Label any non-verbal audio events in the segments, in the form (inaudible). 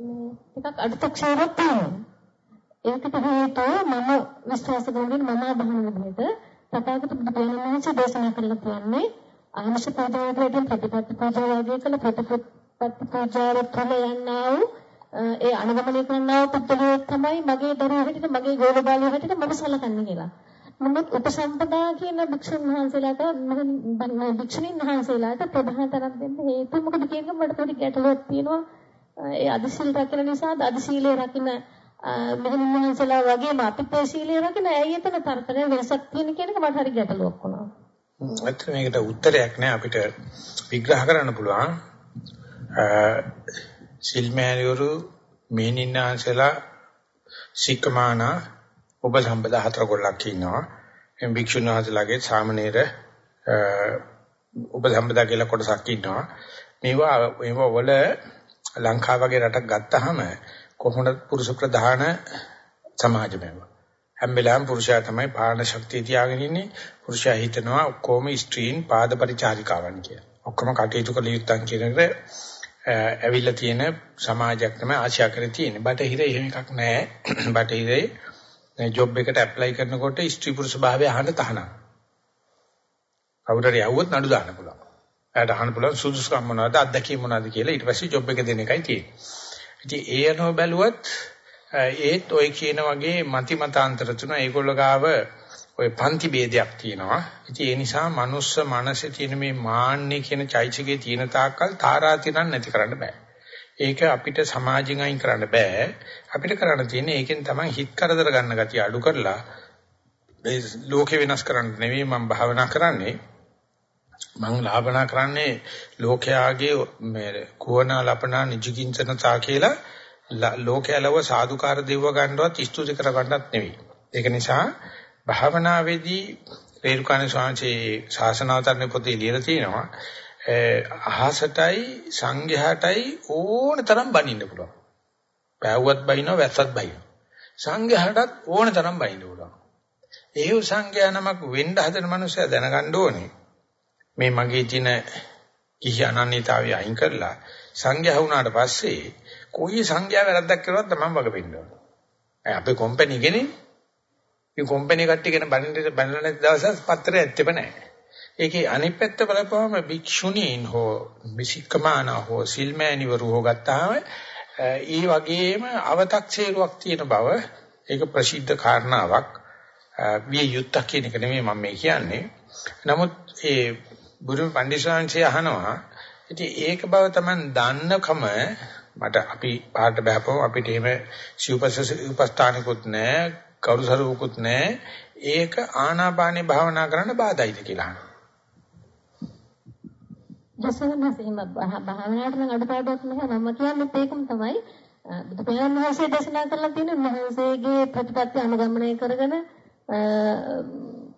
ටිකක් අඩුතක්ෂේරක් තියෙනවා. ඒකට හේතුව මම විශ්වාස කරන මම අදහන විදිහට තථාගත බුදුන් වහන්සේ දේශනා කළා කියන්නේ ආමශ පූජාවකදී ප්‍රතිපත්ති පූජාව වගේ කළ ප්‍රතිපත්ති පූජාව තුළ යන්නා වූ ඒ අනුගමනය කරන්නා වූ පුද්ගලයා තමයි මගේ දරුවෝ හැටියට මගේ ගෝල බාලයෝ හැටියට මම සලකන්නේ කියලා. නමුත් උපසම්පදා කියන භික්ෂුන් වහන්සේලාට භික්ෂුණීන් වහන්සේලාට ප්‍රධාන තරම් දෙන්න හේතුව මොකද කියන්නේ මට පොඩි ගැටලුවක් තියෙනවා. ඒ අදිශීල රකින්න නිසා අදිශීලයේ රකින්න මෙහෙණින් වහන්සේලා වගේම අපිත් ඒ සීලය රකින්න ඇයි එතන තරතරේ වෙනසක් තියෙන කියන එක මට හරි ගැටලුවක් වුණා. ඇත්තට මේකට උත්තරයක් නෑ අපිට විග්‍රහ කරන්න පුළුවන්. සිල්මෑනිවරු මෙහෙණින්නාන්සලා සික්කමාන ඔබ සම්බදා හතර කොල්ලක් ඉන්නවා. එම් භික්ෂුන් වහන්සේලාගේ සාමණේර ඔබ සම්බදා කියලා කොටසක් ඉන්නවා. මේවා මේවා වල ලංකාව වගේ රටක් ගත්තාම කොහොමද පුරුෂ ප්‍රධාන සමාජමය. හැම වෙලාවෙම පුරුෂයා තමයි පාලන ශක්තිය තියාගෙන ඉන්නේ. පුරුෂයා හිතනවා ඔක්කොම ස්ත්‍රීන් පාද පරිචාරිකාවන් කියලා. ඔක්කොම කටයුතු කළ යුත්තන් කියන එක ඇවිල්ලා තියෙන සමාජයක් තමයි ආශා කරේ තියෙන්නේ. බටහිර එහෙම එකක් නැහැ. (clears throat) බටහිරේ ජොබ් එකට ඇප්ලයි කරනකොට ස්ත්‍රී පුරුෂ භාවය අහන්න තහනම්. කවුරුරි යවුවොත් නඩු දාන්න පුළුවන්. එයාට අහන්න පුළුවන් සුදුසුකම් මොනවද අත්දැකීම් මොනවද කියලා ඊට පස්සේ ජොබ් එක දෙන එකයි තියෙන්නේ. ඉතින් ඒ අනුව බැලුවත් ඒත් ඔය කියන වගේ මති මතාන්තර තුන ඒගොල්ලෝ ගාව ඔය පන්ති ભેදයක් තියෙනවා. ඉතින් ඒ නිසා මනුස්ස මනසේ තියෙන මේ මාන්නේ කියන චෛතසිකයේ තියෙන තාක්කල් තාරාතිරම් නැති කරන්න බෑ. ඒක අපිට සමාජයෙන් අයින් කරන්න බෑ. අපිට කරන්න තියෙන්නේ ඒකෙන් තමයි හිත කරදර ගන්න ගතිය අඩු කරලා මේ ලෝකේ වෙනස් කරන්න නෙවෙයි මම භාවනා කරන්නේ. මම ලාභනා කරන්නේ ලෝකයාගේ මේ කුවනා ලපනා නිජකින්චනතා කියලා ලෝකයලව සාදුකාර දෙවව ගන්නවත් ස්තුති කර ගන්නත් නෙවෙයි. ඒක නිසා භාවනාවේදී රේරුකාණ ස්වාමීන් ශාසනාවතරණ පොතේ ලියලා තියෙනවා අහසටයි සංඝයාටයි ඕන තරම් බනින්න පුළුවන්. පෑවුවත් බනිනවා වැස්සත් බනිනවා. සංඝයාටත් ඕන තරම් බනින්න පුළුවන්. ඒ සංඝයා නමක් වෙන්න හදන මනුස්සයා දැනගන්න ඕනේ. මේ මගේ තියෙන කිහි අනන්‍යතාවය අයින් කරලා සංඝයා වුණාට පස්සේ කොයි සංඝයා වැරද්දක් කරුවත් තමයි වග වෙන්න ඕන. අපේ කම්පැනි ගෙනේ මේ කම්පැනි කට්ටිය ගැන බලන්න බලන දවසක් පත්‍රය ඇත්තෙම නැහැ. ඒකේ අනිත් පැත්ත බලපුවම භික්ෂුණීන් හෝ මිසිකමාන හෝ සිල්මෑණිවරු හෝ ගත්තාම ඒ වගේම අව탁සේරුවක් තියෙන බව ඒක ප්‍රසිද්ධ කාරණාවක් විය යුත්තක් කියන එක නෙමෙයි මම මේ කියන්නේ. නමුත් ඒ බුදුන් පඬිස්සංශය අහනවා. ඉතින් ඒක බව තමයි දන්නකම මට අපි පාට බහපුවම අපිට එහෙම සිව්පස උපස්ථානිකුත් නැහැ, කවුරුසරුකුත් නැහැ. ඒක ආනාපානේ භාවනා කරන්න බාධායිද කියලා අහනවා. දසවනසෙම භාවනාවට නම් අඩපාඩුවක් නැහැ. මම කියන්නේ ඒකම තමයි. බුදු පියාණන් වහන්සේ දේශනා කරලා තියෙන උන්වහන්සේගේ ප්‍රතිපත්ති අනුගමනය කරගෙන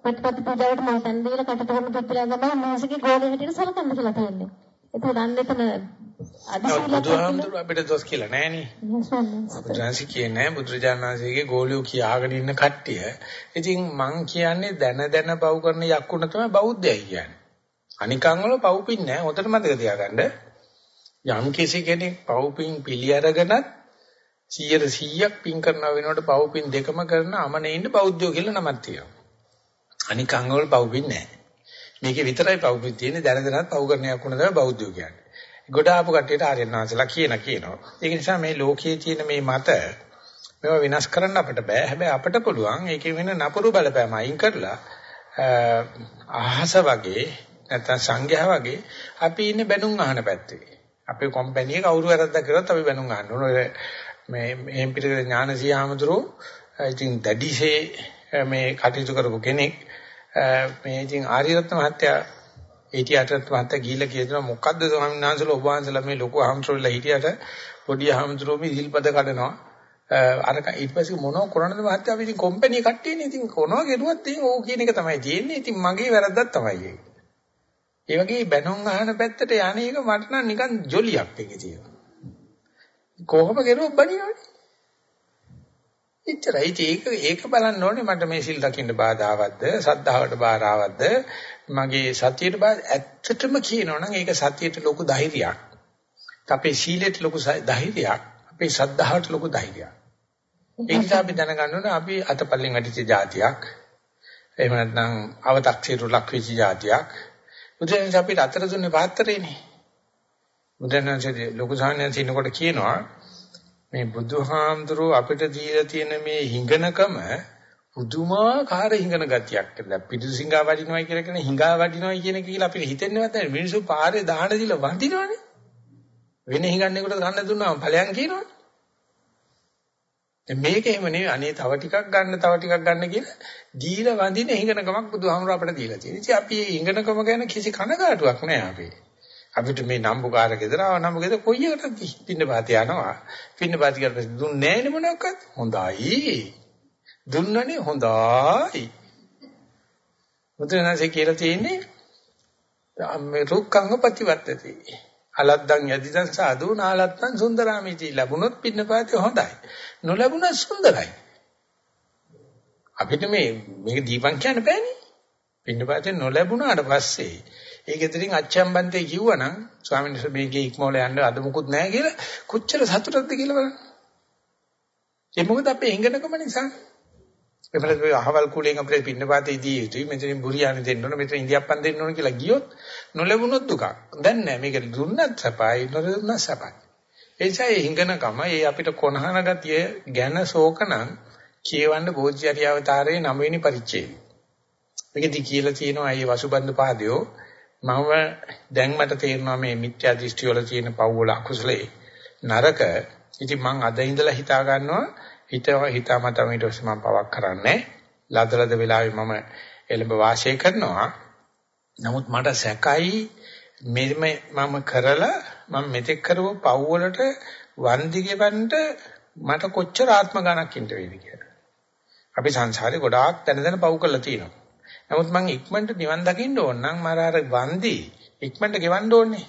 ප්‍රතිපත්ති පූජාවට මම සම්ද දීලා කටට කරන පුත්‍රයා තමයි මාසිකේ ගෝලෙ හැටියට සලකන්න කියලා තියෙන්නේ. ඒක දන්න එතන බුදුහාමුදුරුවෝ අපිට දොස් කියලා නෑනේ. බුදුන්සි කියන්නේ බුදුරජාණන්සේගේ ගෝලියෝ කියාගෙන ඉන්න කට්ටිය. ඉතින් මං කියන්නේ දැන දැන පව් කරන යක්කුණ තමයි බෞද්ධයයි කියන්නේ. අනිකන් වල පව්පින් නෑ. හොඳට මතක තියාගන්න. යම් කිසි කෙනෙක් පව්පින් පිළි අරගෙනත් 100 100ක් පින් කරනවා වෙනකොට පව්පින් දෙකම කරන අමනේ ඉන්න බෞද්ධයෝ කියලා නමක් තියෙනවා. අනික අංගවල පවුපින් නැහැ. මේකේ විතරයි පවුපින් තියෙන්නේ දැන දැනත් පවු කරන යකුණ තමයි බෞද්ධයෝ කියන්නේ. ගොඩ ආපු කට්ටියට ආර්යනාථලා කියන කියනවා. ඒක නිසා මේ ලෝකයේ තියෙන මේ මත මේවා විනාශ කරන්න අපිට බෑ. හැබැයි අපිට පුළුවන් ඒකේ වෙන නපුරු බලපෑම අයින් කරලා අහස වගේ නැත්නම් සංඝයා වගේ අපි ඉන්නේ බැනුම් අහන පැත්තේ. අපේ කම්පැනි එක කවුරු වැරද්දක් කරොත් අපි බැනුම් අහන්න ඕන. ඔය මේ මෙහෙම් පිටේ ඥානසී ආමතුරු ඉතින් දැඩිසේ මේ කටයුතු කරපු කෙනෙක් මේ ඉතින් ආරියරත්න මහත්තයා ඒටියටත් මහත්තයා ගිහිල්ලා කියනවා මොකද්ද ස්වාමීන් වහන්සේලා ඔබ වහන්සේලා මේ ලොකු හම්සරෝලා හිටියට පොඩි හම්සරෝ මේ සිල්පද කඩනවා අර ඊට පස්සේ මොනව කරන්නද මහත්තයා අපි ඉතින් කම්පැනි කට්ටියනේ ඉතින් කොනවා ගෙනුවත් ඉතින් ඕක කියන එක තමයි තියෙන්නේ ඉතින් මගේ වැරද්දක් තමයි ඒක. ඒ වගේ බැනුම් අහන පැත්තට යන්නේ එක මට නම් නිකන් ජොලියක් එකේ තියෙනවා. කොහොම ගෙනුවත් බණිනවනේ. එච්චරයි. ඒක ඒක බලන්න ඕනේ මට මේ සිල් රකින්න බාධාවත්ද, සද්ධාවට බාධාවත්ද, මගේ සතියට බාධා ඇත්තටම කියනවනම් ඒක සතියට ලොකු ධෛර්යයක්. අපේ සීලයට ලොකු ධෛර්යයක්, අපේ සද්ධාවට ලොකු ධෛර්යයක්. ඒ නිසා අපි දැනගන්න ඕනේ අපි අතපල්ලෙන් වැටිච්ච જાතියක්. එහෙම නැත්නම් අව탁සීරු ලක්විච්ච જાතියක්. මුදෙන් අපිට අතර දුන්නේ පාත්‍රේනේ. මුදෙන් නැන්සේ ලොකු සාහනයන් සිනකොට කියනවා මේ බුදුහාමුදුරුව අපිට දීලා තියෙන මේ හිඟනකම පුදුමාකාර හිඟන ගතියක් කියලා. පිටු සිඟා වඩිනවයි කියලා කියන හිඟා වඩිනවයි කියන කියලා අපිට හිතෙන්නේවත් නැහැ. මිනිස්සු පාරේ දාහන දීලා වඳිනවනේ. වෙන හිඟන්නේකට ගන්න දුන්නාම ඵලයන් කියනවනේ. මේක එහෙම නෙවෙයි අනේ තව ටිකක් ගන්න තව ටිකක් ගන්න කියලා දීලා වඳින හිඟනකමක් බුදුහාමුදුරුව අපිට දීලා තියෙනවා. ඉතින් අපි මේ හිඟනකම ගැන කිසි කනගාටුවක් නැහැ අපි. අපිට මේ නම්බුකාර ගෙදර ආව නම්බු ගෙදර කොයි එකටද පින්න පාත යනවා. පින්න පාත කියලා පස්සේ දුන්නේ නැහැ නේ මොනක්වත්. හොඳයි. දුන්නනේ හොඳයි. මුද්‍රණසේ කියලා තියෙන්නේ මේ රුක්ඛංග ප්‍රතිවත්තති. අලද්දන් යදිදන් සාදු නාලත්තන් සුන්දරාමිති ලැබුණොත් පින්නපාතේ හොඳයි. නොලැබුණොත් සුන්දරයි. අපිට මේ මේක දීපන් කියන්න බෑනේ. පින්නපාතේ නොලැබුණාට පස්සේ ඒක ඉතින් අච්චම්බන්තේ කිව්වනම් ස්වාමීන් වහන්සේ මේකේ ඉක්මවල යන්න අද මුකුත් නැහැ කියලා කොච්චර සතුටක්ද කියලා බලන්න. ඒ මොකද අපේ හිඟනකම නිසා. එපලට අහවල් කුලයෙන් අපිට පින්නපාතේ දී යුතුයි මෙතනින් බුරියානි දෙන්න ඕන මෙතන ඉන්දියාප්පන් දෙන්න ඕන කියලා ගියොත් නොලැබුණොත් දුකක්. දැන් නෑ මේක දුන්නත් සපයි නොදුන්නත් සපයි. ඒ නිසා ඒ හිඟනකම ඒ අපිට කොනහන ගතිය ගැන ශෝකනම් කියවන්න බෝධිචර්යාවතාරයේ 9 වෙනි පරිච්ඡේදය. මේකදී කියලා තියෙනවා මේ වසුබන්ද පාදයෝ මම දැන් මට තේරෙනවා මේ මිත්‍යා දෘෂ්ටි වල තියෙන පව් වල අකුසලේ නරක. ඉතින් මං අද ඉඳලා හිතා ගන්නවා හිතව හිතාමතා ඊට පස්සේ මම පවක් කරන්නේ ලදලද වෙලාවේ මම එළඹ වාසය කරනවා නමුත් මට සැකයි මෙම මම කරලා මම මෙතෙක් කරව පව් වලට වන්දි ගෙවන්න මට කොච්චර ආත්ම ගණක් ඉන්න වේද කියලා. අපි සංසාරේ ගොඩාක් දැන දැන පව් කරලා තියෙනවා. නමුත් මම ඉක්මනට නිවන් දකින්න ඕන නම් මර අර වන්දි ඉක්මනට ගෙවන්න ඕනේ.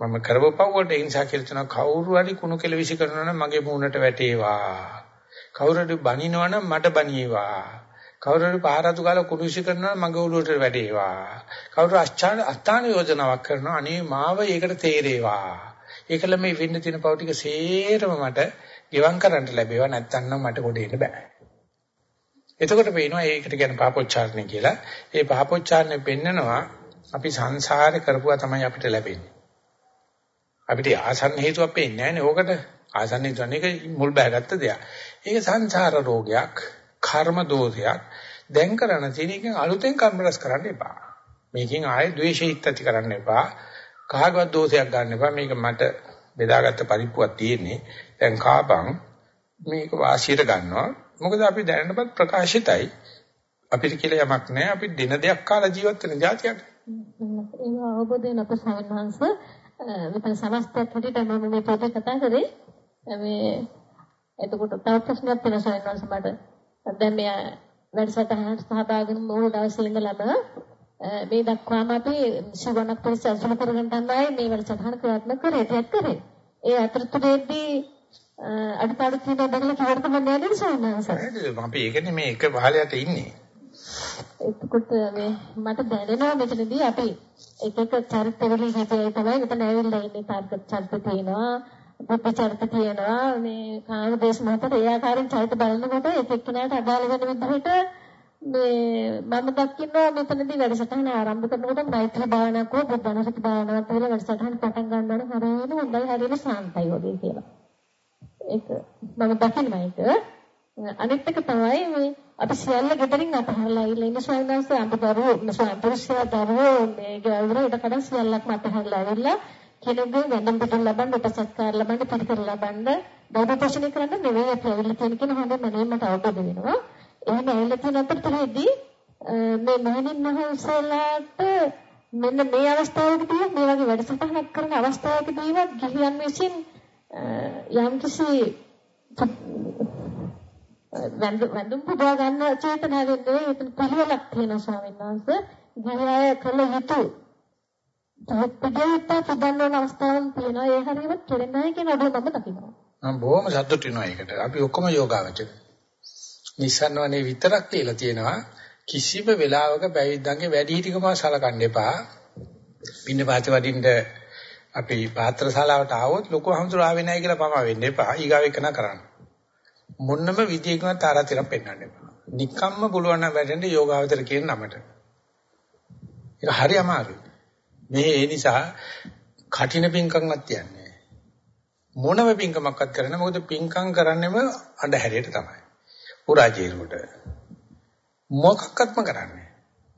මම කරවපව වලට ඒ නිසා කියලා තන කවුරු හරි කුණු කෙල විසි කරනවා නම් මගේ මූණට වැටේවා. කවුරු හරි බනිනවා නම් මට බනියේවා. කවුරු හරි පහරතු ගාලා කුණු විසි කරනවා නම් මගේ ඔළුවට වැටේවා. කවුරු අස්ථාන අස්ථාන යෝජනාවක් කරනවා අනේ මාව ඒකට තේරේවා. ඒකල මේ වෙන්න තියෙන පව ටික සේරම මට ගෙවම් කරන්න ලැබේවා නැත්නම් නම් මට ගොඩ එන්න බෑ. එතකොට පේනවා ඒකට කියන පාපොච්චාරණය කියලා. ඒ පාපොච්චාරණය පෙන්නනවා අපි සංසාරේ කරපුවා තමයි අපිට ලැබෙන්නේ. අපිට ආසන්න හේතුවක් පේන්නේ නැහැනේ ඕකට. ආසන්න හේතුව එක මුල් බෑගත්ත දෙයක්. ඒක සංසාර රෝගයක්, කර්ම දෝෂයක්. දැන් කරණ තියෙන එකෙන් අලුතෙන් කර්ම රැස් කරන්න එපා. මේකෙන් ආයේ ද්වේෂීත් ඇති කරන්න එපා. කාගවත් දෝෂයක් ගන්න එපා. මේක මට බෙදාගත්ත පරිප්පුවක් තියෙන්නේ. දැන් කාපන් මේක වාසියට ගන්නවා. මොකද අපි දැනනපත් ප්‍රකාශිතයි. අපිට කියලා යමක් නැහැ. අපි දින දෙයක් කාලා ජීවත් වෙන જાතියක්. ඒක අවබෝධ වෙන අප සමන්වංශ මෙතන සමස්තයක් හැටියට මම මේ පොත කතා කරේ මේ එතකොට තව ප්‍රශ්නයක් තියෙනවා සයන්වන්ස මට දැන් මේ වැඩසටහනට සහභාගී වුණු මුල් දවසේ ඉඳලම මේ දක්වාම අපි ශිවණක් පරිසර අසුර කරගෙන තමයි මේ වැඩසටහන ක්‍රියාත්මක කරේ තියක් කරේ ඒ අතරතුරේදී අඩපාඩු තියෙනවා දැකලා කිව්වට මම නෑනේ සයන්වන්ස අපි ඒකනේ මේ එක පහලයට ඉන්නේ. එතකොට මේ මට දැනෙනවා මෙතනදී අපි එක එක චරිත වලින් හිතේ තමයි මෙතන ඇවිල්ලා ඉන්නේ. තාර්ක චරිත තියෙනවා පුප්ප චරිත තියෙනවා. මේ කාම දේශ මතට ඒ ආකාරයෙන් චරිත බලනකොට එක එක්කෙනාට අදාළ වෙන විදිහට මේ මම දකින්නවා මෙතනදී වැඩසටහන ආරම්භ කරනකොට මෛත්‍රී භාවනාවක් හෝ බුද්ධානුස්සති භාවනාවක් කියලා වැඩසටහන පටන් ගන්නවනම් හරියම හොඳයි හරියම සාන්තයි වගේ කියලා. ඒක මම දකින්නවා ඒක. අනිත් එක තමයි මේ අපි සියල්ල ගෙදරින් අතහැරලා ඉන්න ඉන්න ස්වාමීන් අඹදරුවෝ ස්වාමීන් පුරුෂයා දරුවෝ මේ ගෙවල් ඊට කලින් සියල්ලක්ම අතහැරලා ඇවිල්ලා කෙනෙකුගේ වැඳුම් පිටුම් ලබන්න උපසත්කාර ලබන්න පිළිකර ලබන්න බෞද්ධ පෝෂණය කරන්න නෙවෙයි අපි ඇවිල්ලා තියෙන කියන හොඳ මනෙන්නට අවබෝධ වෙනවා. එහෙම ඇවිල්ලා තියෙන අතරතුරේදී මේ මහණින් වහන්සේලාට මෙන්න මේ අවස්ථාවකදී මේ වගේ වැඩසටහනක් කරන අවස්ථාවකදීවත් ගිහියන් විසින් යම්කිසි වැඳුම් පුදා ගන්න චේතනාවෙන් නෙවෙයි එතන පිළිවෙලක් තියෙනවා ස්වාමීන් වහන්සේ. ගිහිය කළ යුතු තත්පදයට පුදන්න අවස්ථාවක් තියෙනවා. ඒ හරියට කෙරෙන්නේ කියන අඩුව මම දකිනවා. මම බොහොම සතුටු වෙනවා ඒකට. අපි ඔක්කොම යෝගාවචර. නිසන්වනේ විතරක් කියලා තියෙනවා. කිසිම වෙලාවක බැවිද්දන්ගේ වැඩි හිටිකම සලකන්න එපා. පින්න පාත වඩින්න අපි පාත්‍ර ශාලාවට ආවොත් ලොකු හම්සුර ආවේ නැහැ කියලා පමා වෙන්න එපා. ඊගාව එකන කරන්න. මොන්නම විදියකින්වත් තාරාතිරම් පෙන්වන්න එපා. නිකම්ම පුළුවන් නම් වැටෙන්න යෝගාවතර කියන නමට. ඒක හරි අමාරුයි. මේ ඒ නිසා කටින පිංකම්වත් තියන්නේ මොනම පිංකමක්වත් කරන්නේ මොකද පිංකම් කරන්නේම අඳුරේට තමයි. පුරාජීරුවට. මොකක්වත්ම කරන්නේ.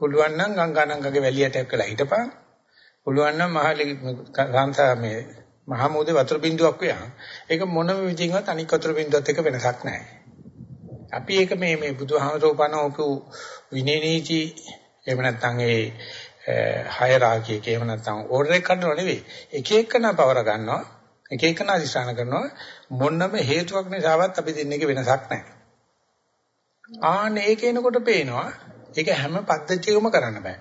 පුළුවන් නම් ගංගානංගගේ වැලියටයක් වෙලා හිටපන්. පුළුවන් නම් මහලි සංසා මේ මහමෝදේ වතුර බින්දුවක් වේයන්. ඒක මොනම විදිහින්වත් අනික් වතුර බින්දුවත් එක්ක වෙනසක් නැහැ. අපි ඒක මේ මේ බුදුහාමරෝපණෝපු විනය නීති එහෙම නැත්නම් ඒ හයරාකි එක එහෙම නැත්නම් ඕඩර් එක ගන්නව නෙවෙයි. එක එකන පවර ගන්නවා. එක එකන අධිෂ්ඨාන කරනවා. මොනම හේතුවක් නිසාවත් අපි දෙන්නේක වෙනසක් නැහැ. ආන ඒක එනකොට පේනවා ඒක හැම පද්ධතියකම කරන්න බෑ.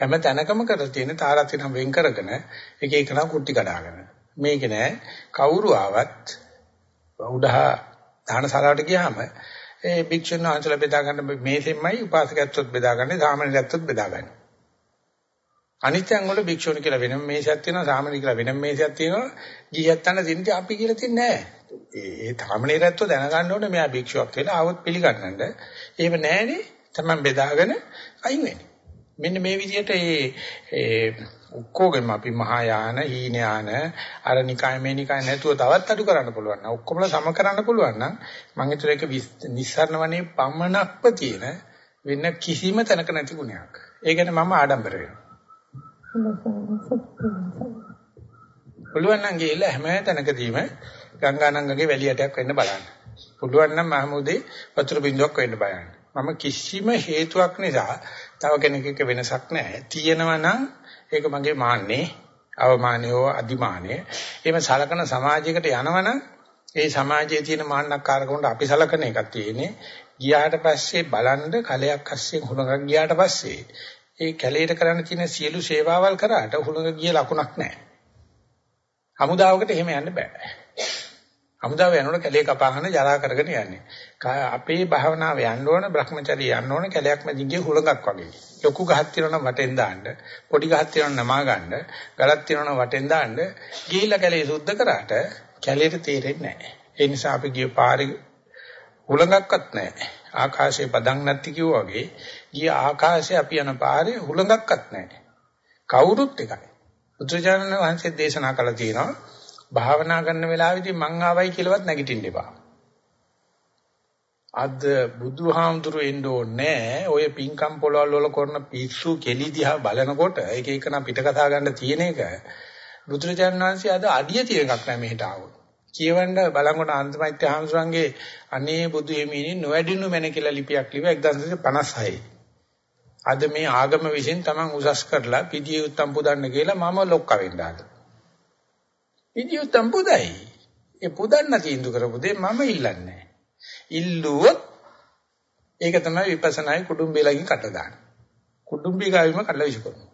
හැම තැනකම කරලා තියෙන තාරාතිරම් වෙන් කරගෙන එක එකනා කුටි කඩාගෙන. මේක නෑ කවුරු ආවත් උඩහා දානශාලාවට ගියාම ඒ භික්ෂුන් වහන්සේලා බෙදා ගන්න මේසෙන්මයි උපාසකයත්වත් බෙදා ගන්න සාමාන්‍යයත්වත් බෙදා ගන්න. අනිත්‍යං වල භික්ෂුන් කියලා වෙනම මේසයක් තියෙනවා සාමාන්‍ය කියලා වෙනම මේසයක් තියෙනවා ගියත්තන්න තින්නේ අපි කියලා තින්නේ නැහැ. ඒ සාමාන්‍යයත්ව දැනගන්න ඕනේ මෙයා භික්ෂුවක් කියලා ආවොත් පිළිගන්නන්න. එහෙම නැහැනේ තමයි බෙදාගෙන අයින් වෙන්නේ. මෙන්න මේ විදිහට ඒ ඔක්කොගෙම අපි මහායාන හීනයාන අර නිකාය මේ නිකාය නැතුව තවත් අඩු කරන්න පුළුවන් නම් ඔක්කොමලා සම කරන්න පුළුවන් නම් මම හිතුව ඒක නිස්සාරණ වනේ පමණක්ව තියෙන වෙන කිසිම තැනක නැති ගුණයක්. ඒ ගැන මම ආඩම්බර වෙනවා. පුළුවන් නම් ගිහලා හැම තැනකදීම ගංගානංගගේ වැලියටයක් වෙන්න බලන්න. පුළුවන් නම් මහමුදේ වතුර බින්දුවක් වෙන්න බලන්න. මම කිසිම හේතුවක් නිසා තව කෙනෙක් එක්ක වෙනසක් නැහැ. තියෙනවා නම් ඒක මගේ මාන්නේ, අවමානයෝ අදිමානය. එහෙම සලකන සමාජයකට යනවනම් ඒ සමාජයේ තියෙන මාන්නක්කාරකමට අපි සලකන එකක් තියෙන්නේ. ගියාට පස්සේ බලන්න කලයක් අස්සේ හුලඟක් ගියාට පස්සේ ඒ කැලේට කරන්න තියෙන සියලු සේවාවල් කරාට හුලඟ ගිය ලකුණක් නැහැ. හමුදාවකට එහෙම යන්න බෑ. හමුදාව යනකොට කැලේ කපාගෙන ජරා කරගෙන යන්නේ. අපේ භාවනාව යන්න ඕන Brahmacharya යන්න ඕන කැලයක් මැදින් ගිය හුලඟක් වගේ. ලොකු ගහක් තියෙනවා නම් වටෙන් දාන්න, පොඩි ගහක් තියෙනවා නම් නමා ගන්න, ගලක් තියෙනවා නම් වටෙන් දාන්න, ගිහිල්ලා කැලේ සුද්ධ කරාට කැලේට තේරෙන්නේ නැහැ. ඒ නිසා අපි ගිය පාරේ හුලඟක්වත් නැහැ. ආකාශයේ පදන් නැති කිව්වා වගේ ගිය ආකාශයේ අපි යන පාරේ හුලඟක්වත් නැහැ. කවුරුත් එකයි. බුදුරජාණන් වහන්සේ දේශනා කළා තියෙනවා භාවනා කරන වෙලාවෙදී මං ආවයි කියලාවත් නැගිටින්න එපා. අද බුදුහාමුදුරු එන්න ඕනේ ඔය පින්කම් පොළවල් වල කරන පිස්සු කෙලි දිහා බලනකොට එක එක නම් පිට කතා ගන්න තියෙන එක බුදුරජාණන් වහන්සේ අද අඩිය තියෙන එකක් නෑ මෙහෙට ආවොත්. කියවන්න බලංගොඩ අන්තිමයිත්‍ය හාමුදුරන්ගේ අනේ බුදු හිමිනේ නොවැඩිනු මැන කියලා ලිපියක් ලිව්වා 1956. අද මේ ආගම විසින් Taman උසස් කරලා පිටියේ උත්තම් පුදන්න කියලා මම ලොක්ක වෙන්න ආද. පිටියේ උත්තම් පුදයි. ඒ පුදන්න තීන්දුව කරපු දේ මම ඉල්ලන්නේ ඉල්ලුවොත් ඒක තමයි විපස්සනායි කුඩුම්බේලකින් කට දාන. කුඩුම්බේ ගාවිම කඩලා විශ් කරනවා.